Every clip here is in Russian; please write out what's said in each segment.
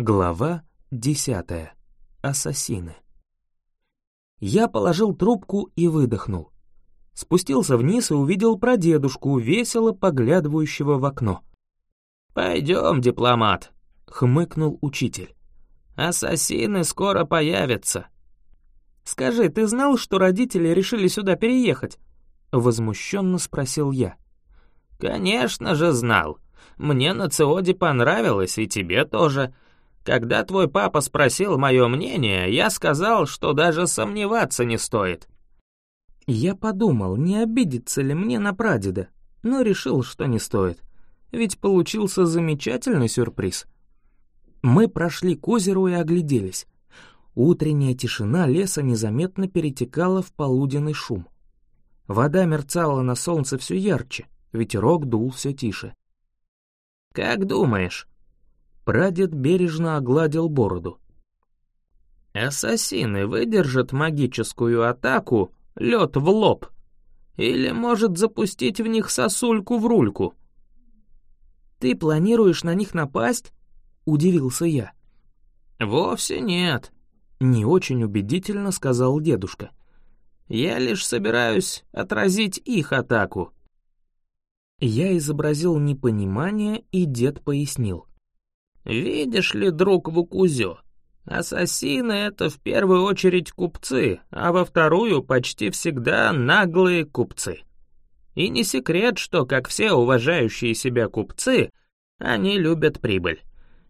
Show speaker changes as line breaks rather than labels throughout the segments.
Глава десятая. Ассасины. Я положил трубку и выдохнул. Спустился вниз и увидел прадедушку, весело поглядывающего в окно.
«Пойдем, дипломат», —
хмыкнул учитель.
«Ассасины скоро появятся».
«Скажи, ты знал, что родители решили сюда переехать?» — возмущенно спросил я.
«Конечно же знал. Мне на Циоде понравилось, и тебе тоже. Когда твой папа спросил мое мнение, я сказал, что даже сомневаться не стоит».
Я подумал, не обидится ли мне на прадеда, но решил, что не стоит. Ведь получился замечательный сюрприз. Мы прошли к озеру и огляделись. Утренняя тишина леса незаметно перетекала в полуденный шум. Вода мерцала на солнце все ярче, ветерок дул все тише.
«Как думаешь?»
Прадед бережно огладил бороду.
«Ассасины выдержат магическую атаку лед в лоб. Или может запустить в них сосульку в рульку.
«Ты планируешь на них напасть?» — удивился я.
«Вовсе нет», —
не очень убедительно сказал дедушка.
«Я лишь собираюсь отразить их атаку».
Я изобразил непонимание, и дед пояснил.
«Видишь ли, друг Вукузё, Ассасины — это в первую очередь купцы, а во вторую почти всегда наглые купцы. И не секрет, что, как все уважающие себя купцы, они любят прибыль.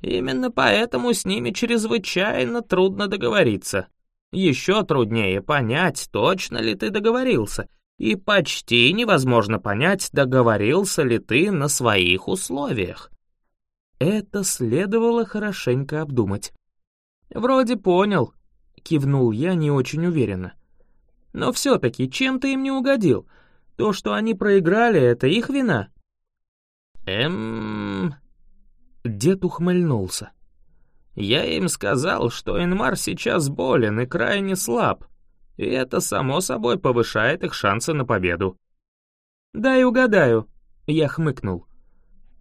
Именно поэтому с ними чрезвычайно трудно договориться. Еще труднее понять, точно ли ты договорился, и почти невозможно понять, договорился ли ты на своих условиях.
Это следовало хорошенько обдумать.
«Вроде понял», —
кивнул я не очень уверенно.
«Но все-таки чем ты им не угодил? То, что они проиграли, это их вина?» «Эм...»
Дед ухмыльнулся.
«Я им сказал, что Энмар сейчас болен и крайне слаб, и это само собой повышает их шансы на победу».
«Дай угадаю», — я хмыкнул.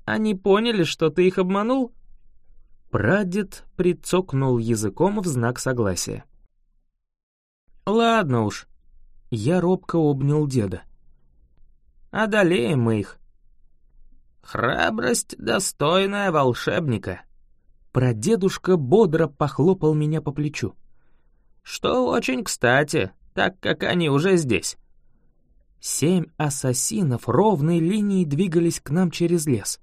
«Они поняли, что ты их обманул?» Прадед прицокнул языком в знак согласия.
«Ладно уж».
Я робко обнял деда.
«Одолеем мы их». «Храбрость, достойная волшебника».
Прадедушка бодро похлопал меня по плечу.
«Что очень кстати, так как они уже здесь».
Семь ассасинов ровной линией двигались к нам через лес.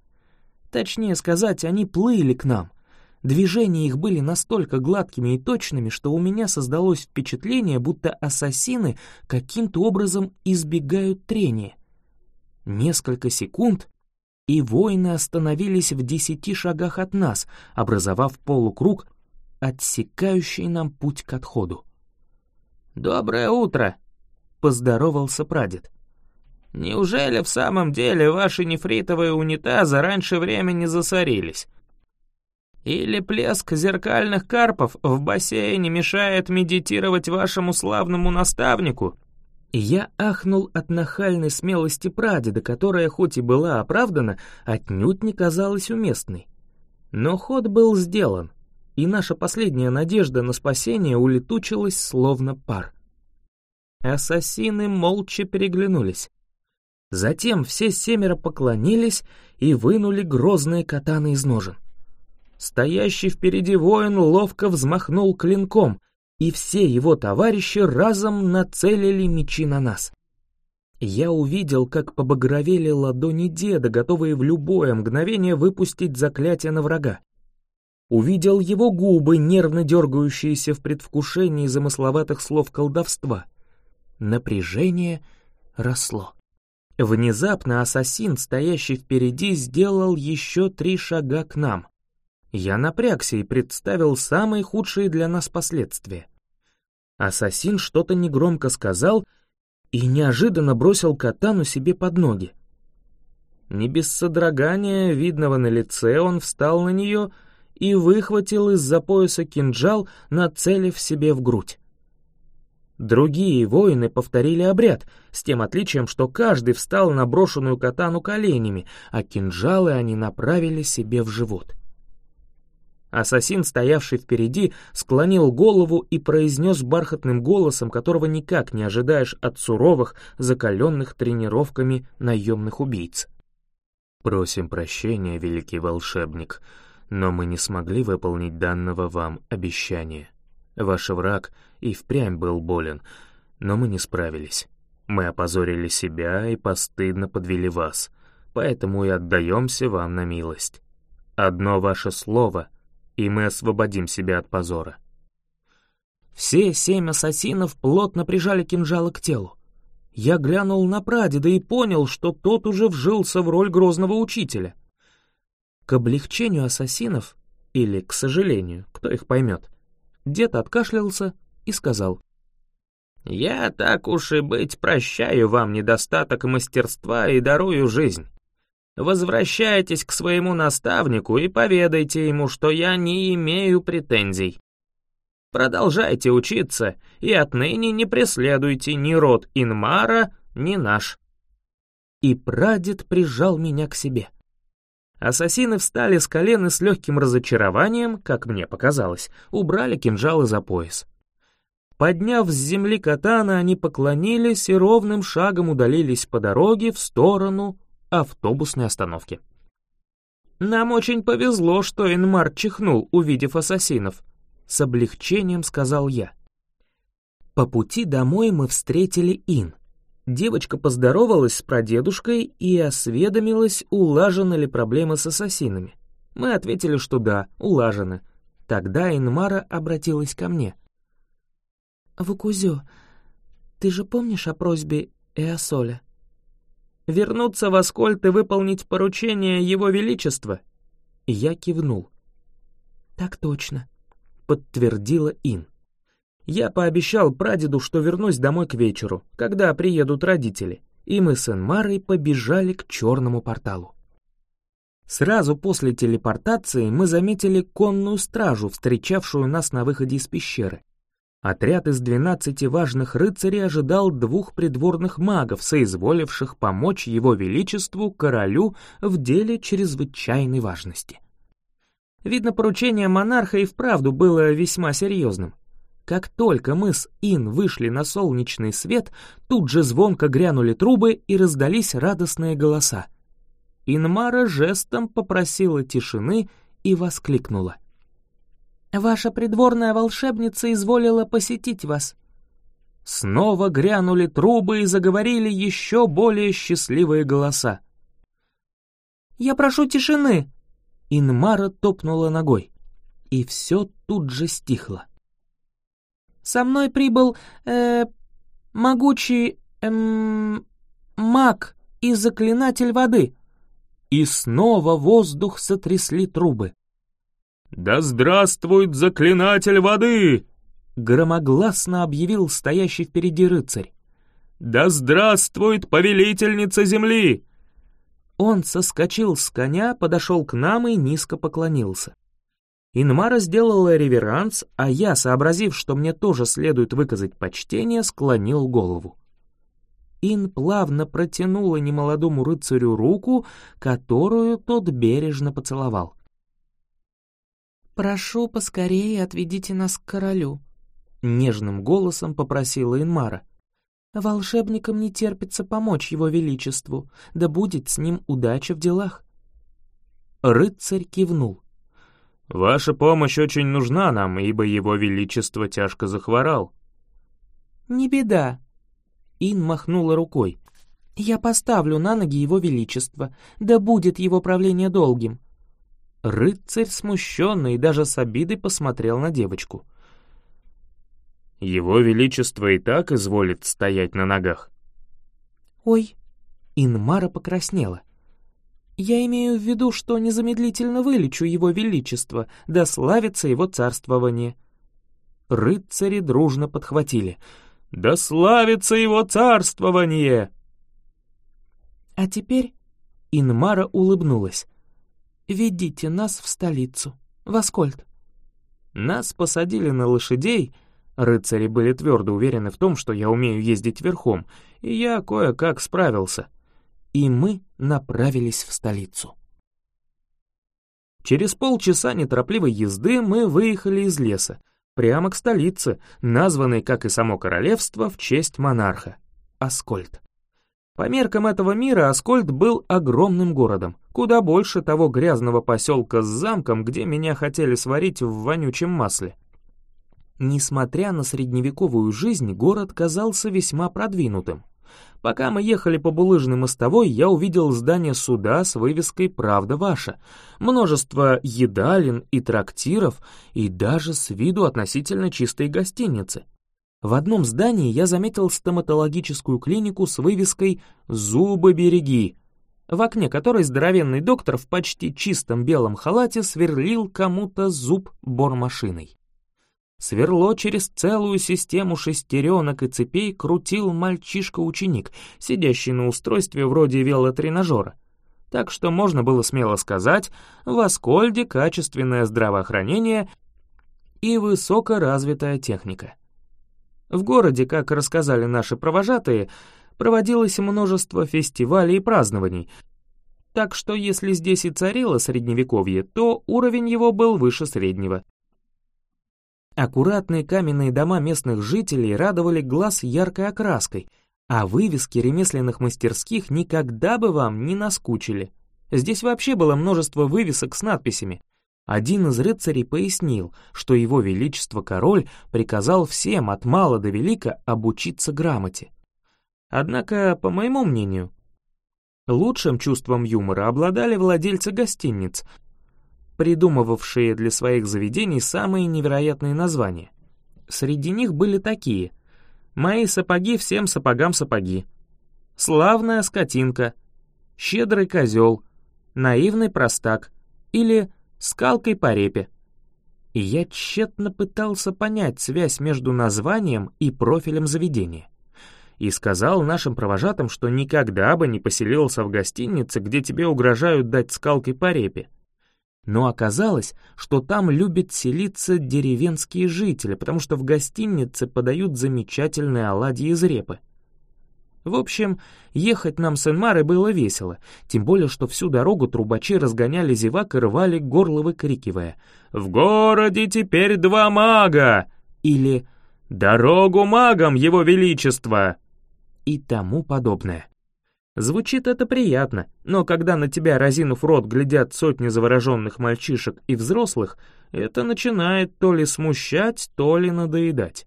Точнее сказать, они плыли к нам — Движения их были настолько гладкими и точными, что у меня создалось впечатление, будто ассасины каким-то образом избегают трения. Несколько секунд, и воины остановились в десяти шагах от нас, образовав полукруг, отсекающий нам путь к отходу.
«Доброе утро!» — поздоровался прадед. «Неужели в самом деле ваши нефритовые унитазы раньше времени засорились?» Или плеск зеркальных карпов в бассейне мешает медитировать вашему славному наставнику?»
Я ахнул от нахальной смелости прадеда, которая хоть и была оправдана, отнюдь не казалась уместной. Но ход был сделан, и наша последняя надежда на спасение улетучилась словно пар. Ассасины молча переглянулись. Затем все семеро поклонились и вынули грозные катаны из ножен. Стоящий впереди воин ловко взмахнул клинком, и все его товарищи разом нацелили мечи на нас. Я увидел, как побагровели ладони деда, готовые в любое мгновение выпустить заклятие на врага. Увидел его губы, нервно дергающиеся в предвкушении замысловатых слов колдовства. Напряжение росло. Внезапно ассасин, стоящий впереди, сделал еще три шага к нам. Я напрягся и представил самые худшие для нас последствия. Ассасин что-то негромко сказал и неожиданно бросил катану себе под ноги. Не без содрогания, видного на лице, он встал на нее и выхватил из-за пояса кинжал, нацелив себе в грудь. Другие воины повторили обряд, с тем отличием, что каждый встал на брошенную катану коленями, а кинжалы они направили себе в живот. Ассасин, стоявший впереди, склонил голову и произнес бархатным голосом, которого никак не ожидаешь от суровых, закаленных тренировками наемных убийц. «Просим прощения, великий волшебник, но мы не смогли выполнить данного вам обещания. Ваш враг и впрямь был болен, но мы не справились. Мы опозорили себя и постыдно подвели вас, поэтому и отдаемся вам на милость. Одно ваше слово — и мы освободим себя от позора. Все семь ассасинов плотно прижали кинжалы к телу. Я глянул на прадеда и понял, что тот уже вжился в роль грозного учителя. К облегчению ассасинов, или к сожалению, кто их поймет, дед откашлялся и сказал.
«Я так уж и быть прощаю вам недостаток мастерства и дарую жизнь. Возвращайтесь к своему наставнику и поведайте ему, что я не имею претензий. Продолжайте учиться и отныне не преследуйте ни род Инмара, ни наш».
И прадед прижал меня к себе. Ассасины встали с колен и с легким разочарованием, как мне показалось, убрали кинжалы за пояс. Подняв с земли катана, они поклонились и ровным шагом удалились по дороге в сторону автобусной остановки. «Нам очень повезло, что Энмар чихнул, увидев ассасинов», — с облегчением сказал я. По пути домой мы встретили Ин. Девочка поздоровалась с прадедушкой и осведомилась, улажены ли проблемы с ассасинами. Мы ответили, что да, улажены. Тогда Инмара обратилась ко мне.
«Вукузё, ты же помнишь о просьбе Эосоля?»
вернуться в Аскольд и выполнить поручение Его Величества?» Я кивнул.
«Так точно», —
подтвердила Ин. Я пообещал прадеду, что вернусь домой к вечеру, когда приедут родители, и мы с Энмарой побежали к черному порталу. Сразу после телепортации мы заметили конную стражу, встречавшую нас на выходе из пещеры. Отряд из двенадцати важных рыцарей ожидал двух придворных магов, соизволивших помочь его величеству, королю, в деле чрезвычайной важности. Видно, поручение монарха и вправду было весьма серьезным. Как только мы с Ин вышли на солнечный свет, тут же звонко грянули трубы и раздались радостные голоса. Инмара жестом попросила тишины и воскликнула —
Ваша придворная волшебница изволила посетить вас».
Снова грянули трубы и заговорили еще более счастливые голоса.
«Я прошу тишины!»
Инмара топнула ногой, и все тут же стихло.
«Со мной прибыл, э, могучий, эм, маг и заклинатель воды».
И снова воздух сотрясли трубы.
«Да здравствует заклинатель воды!»
— громогласно объявил стоящий впереди рыцарь.
«Да здравствует повелительница земли!»
Он соскочил с коня, подошел к нам и низко поклонился. Инмара сделала реверанс, а я, сообразив, что мне тоже следует выказать почтение, склонил голову. Ин плавно протянула немолодому рыцарю руку, которую тот бережно поцеловал.
«Прошу, поскорее отведите нас к королю», —
нежным голосом попросила Инмара.
«Волшебникам не терпится помочь его величеству, да будет с ним удача в делах».
Рыцарь кивнул.
«Ваша помощь очень нужна нам, ибо его величество тяжко захворал».
«Не беда», —
Ин махнула рукой.
«Я поставлю на ноги его величество, да будет его правление долгим.
Рыцарь, смущенный и даже с обидой, посмотрел на девочку.
«Его Величество и так изволит стоять на ногах».
«Ой!»
Инмара покраснела.
«Я имею в виду, что незамедлительно вылечу Его Величество, да славится Его царствование».
Рыцари дружно подхватили.
«Да славится Его царствование!»
«А теперь...»
Инмара улыбнулась.
Ведите нас в столицу, в Аскольд».
Нас посадили на лошадей, рыцари были твердо уверены в том, что я умею ездить верхом, и я кое-как справился. И мы направились в столицу. Через полчаса неторопливой езды мы выехали из леса, прямо к столице, названной, как и само королевство, в честь монарха — Аскольд. По меркам этого мира Аскольд был огромным городом, куда больше того грязного поселка с замком, где меня хотели сварить в вонючем масле. Несмотря на средневековую жизнь, город казался весьма продвинутым. Пока мы ехали по булыжной мостовой, я увидел здание суда с вывеской «Правда ваша», множество едалин и трактиров, и даже с виду относительно чистой гостиницы. В одном здании я заметил стоматологическую клинику с вывеской «Зубы береги», в окне которой здоровенный доктор в почти чистом белом халате сверлил кому-то зуб бормашиной. Сверло через целую систему шестеренок и цепей крутил мальчишка-ученик, сидящий на устройстве вроде велотренажера. Так что можно было смело сказать, в Аскольде качественное здравоохранение и высокоразвитая техника. В городе, как рассказали наши провожатые, проводилось множество фестивалей и празднований, так что если здесь и царило средневековье, то уровень его был выше среднего. Аккуратные каменные дома местных жителей радовали глаз яркой окраской, а вывески ремесленных мастерских никогда бы вам не наскучили. Здесь вообще было множество вывесок с надписями. Один из рыцарей пояснил, что его величество король приказал всем от мала до велика обучиться грамоте. Однако, по моему мнению, лучшим чувством юмора обладали владельцы гостиниц, придумывавшие для своих заведений самые невероятные названия. Среди них были такие «Мои сапоги всем сапогам сапоги», «Славная скотинка», «Щедрый козел», «Наивный простак» или «Скалкой по репе». И я тщетно пытался понять связь между названием и профилем заведения. И сказал нашим провожатым, что никогда бы не поселился в гостинице, где тебе угрожают дать скалкой по репе, но оказалось, что там любят селиться деревенские жители, потому что в гостинице подают замечательные оладьи из репы. В общем, ехать нам с Энмарой было весело, тем более, что всю дорогу трубачи разгоняли зевак и рвали горло, выкрикивая «В городе теперь два мага!» или «Дорогу магам, его величество!» и тому подобное. Звучит это приятно, но когда на тебя, разинув рот, глядят сотни завороженных мальчишек и взрослых, это начинает то ли смущать, то ли надоедать.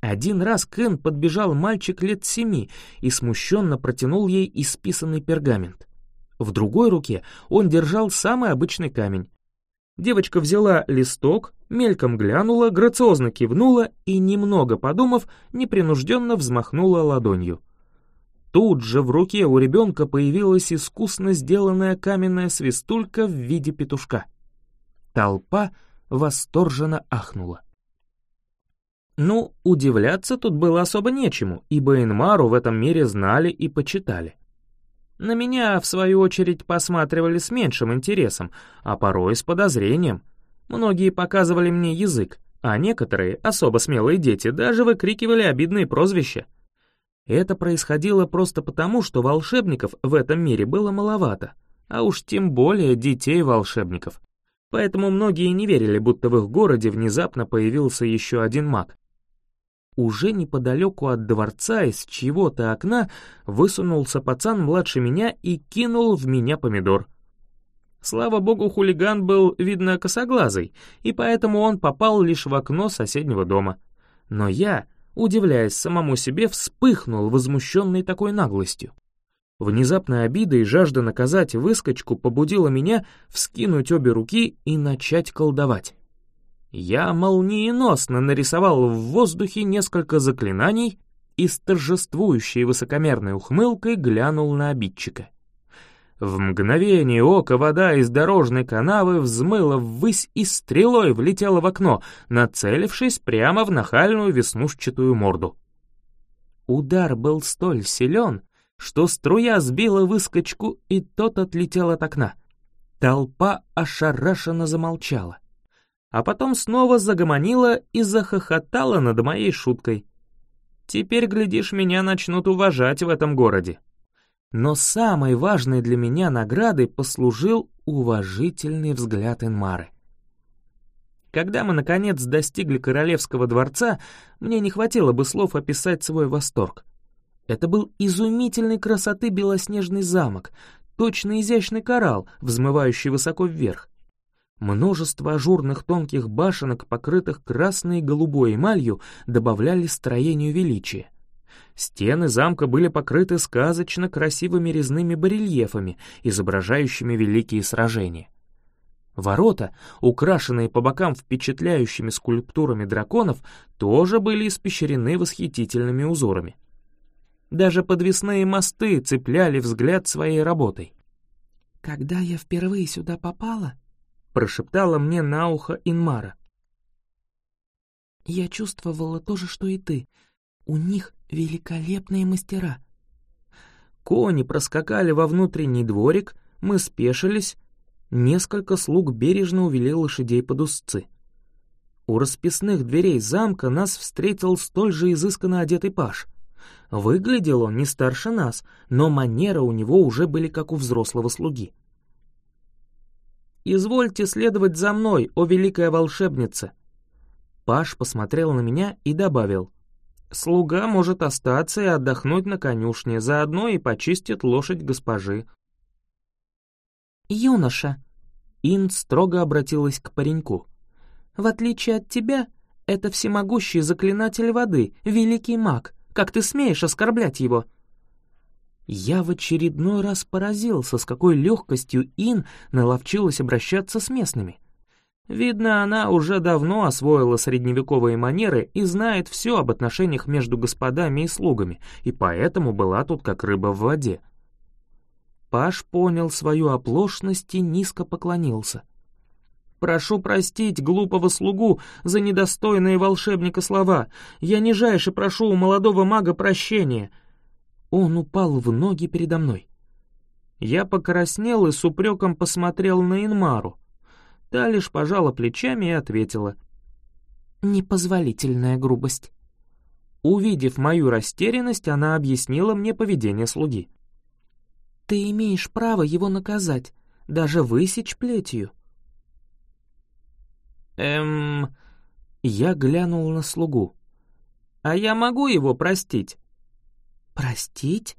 Один раз к Эн подбежал мальчик лет семи и смущенно протянул ей исписанный пергамент. В другой руке он держал самый обычный камень. Девочка взяла листок, мельком глянула, грациозно кивнула и, немного подумав, непринужденно взмахнула ладонью. Тут же в руке у ребенка появилась искусно сделанная каменная свистулька в виде петушка. Толпа восторженно ахнула. Ну, удивляться тут было особо нечему, ибо Инмару в этом мире знали и почитали. На меня, в свою очередь, посматривали с меньшим интересом, а порой с подозрением. Многие показывали мне язык, а некоторые, особо смелые дети, даже выкрикивали обидные прозвища. Это происходило просто потому, что волшебников в этом мире было маловато, а уж тем более детей-волшебников. Поэтому многие не верили, будто в их городе внезапно появился еще один маг. Уже неподалеку от дворца из чьего-то окна высунулся пацан младше меня и кинул в меня помидор. Слава богу, хулиган был, видно, косоглазый, и поэтому он попал лишь в окно соседнего дома. Но я, удивляясь самому себе, вспыхнул возмущенный такой наглостью. Внезапная обида и жажда наказать выскочку побудила меня вскинуть обе руки и начать колдовать. Я молниеносно нарисовал в воздухе несколько заклинаний и с торжествующей высокомерной ухмылкой глянул на обидчика. В мгновение ока вода из дорожной канавы взмыла ввысь и стрелой влетела в окно, нацелившись прямо в нахальную веснушчатую морду. Удар был столь силен, что струя сбила выскочку, и тот отлетел от окна. Толпа ошарашенно замолчала. А потом снова загомонила и захохотала над моей шуткой. Теперь, глядишь, меня начнут уважать в этом городе. Но самой важной для меня наградой послужил уважительный взгляд Инмары. Когда мы, наконец, достигли королевского дворца, мне не хватило бы слов описать свой восторг. Это был изумительной красоты белоснежный замок, точно изящный коралл, взмывающий высоко вверх. Множество ажурных тонких башенок, покрытых красной и голубой эмалью, добавляли строению величия. Стены замка были покрыты сказочно красивыми резными барельефами, изображающими великие сражения. Ворота, украшенные по бокам впечатляющими скульптурами драконов, тоже были испещрены восхитительными узорами. Даже подвесные мосты цепляли взгляд своей работой.
«Когда я впервые сюда попала», —
прошептала мне на ухо Инмара.
«Я чувствовала то же, что и ты. У них великолепные мастера».
Кони проскакали во внутренний дворик, мы спешились, несколько слуг бережно увели лошадей под узцы. У расписных дверей замка нас встретил столь же изысканно одетый паж — Выглядел он не старше нас, но манеры у него уже были как у взрослого слуги. «Извольте следовать за мной, о великая волшебница!» Паш посмотрел на меня и добавил. «Слуга может остаться и отдохнуть на конюшне, заодно и почистит лошадь госпожи».
«Юноша!»
Ин строго обратилась к пареньку.
«В отличие от тебя, это всемогущий заклинатель воды, великий маг. Как ты смеешь оскорблять его?»
Я в очередной раз поразился, с какой легкостью Ин наловчилась обращаться с местными. Видно, она уже давно освоила средневековые манеры и знает все об отношениях между господами и слугами, и поэтому была тут как рыба в воде. Паш понял свою оплошность и низко поклонился — Прошу простить глупого слугу за недостойные волшебника слова. Я нижайше прошу у молодого мага прощения». Он упал в ноги передо мной. Я покраснел и с упреком посмотрел на Инмару. Та лишь пожала плечами и ответила.
«Непозволительная грубость».
Увидев мою растерянность, она объяснила мне поведение слуги.
«Ты имеешь право его наказать, даже высечь плетью.
«Эм...» Я глянул на слугу. «А я могу его простить?»
«Простить?»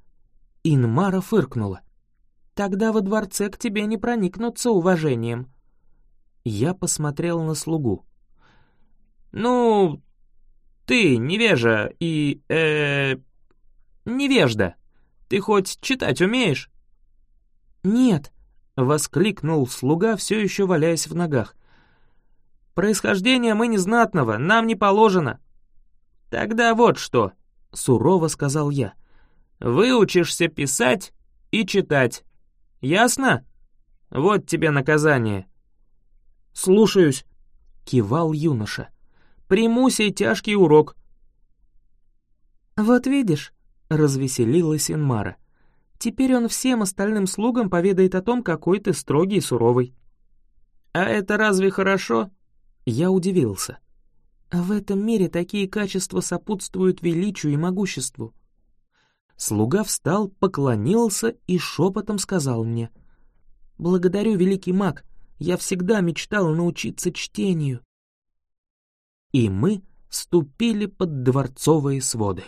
Инмара фыркнула.
«Тогда во дворце к тебе не проникнуться уважением».
Я посмотрел на слугу. «Ну, ты невежа и... э... невежда. Ты хоть читать умеешь?»
«Нет», —
воскликнул слуга, все еще валяясь в ногах. Происхождение мы не знатного, нам не положено». «Тогда вот что», — сурово сказал я. «Выучишься писать и читать. Ясно? Вот тебе наказание». «Слушаюсь», — кивал юноша. «Приму сей тяжкий урок».
«Вот видишь», — развеселилась Инмара. «Теперь он всем остальным слугам поведает о том, какой ты строгий и суровый».
«А это разве хорошо?» Я удивился.
В этом мире такие качества сопутствуют величию и могуществу.
Слуга встал, поклонился и шепотом сказал мне.
«Благодарю, великий маг, я всегда мечтал научиться чтению».
И мы ступили под дворцовые своды.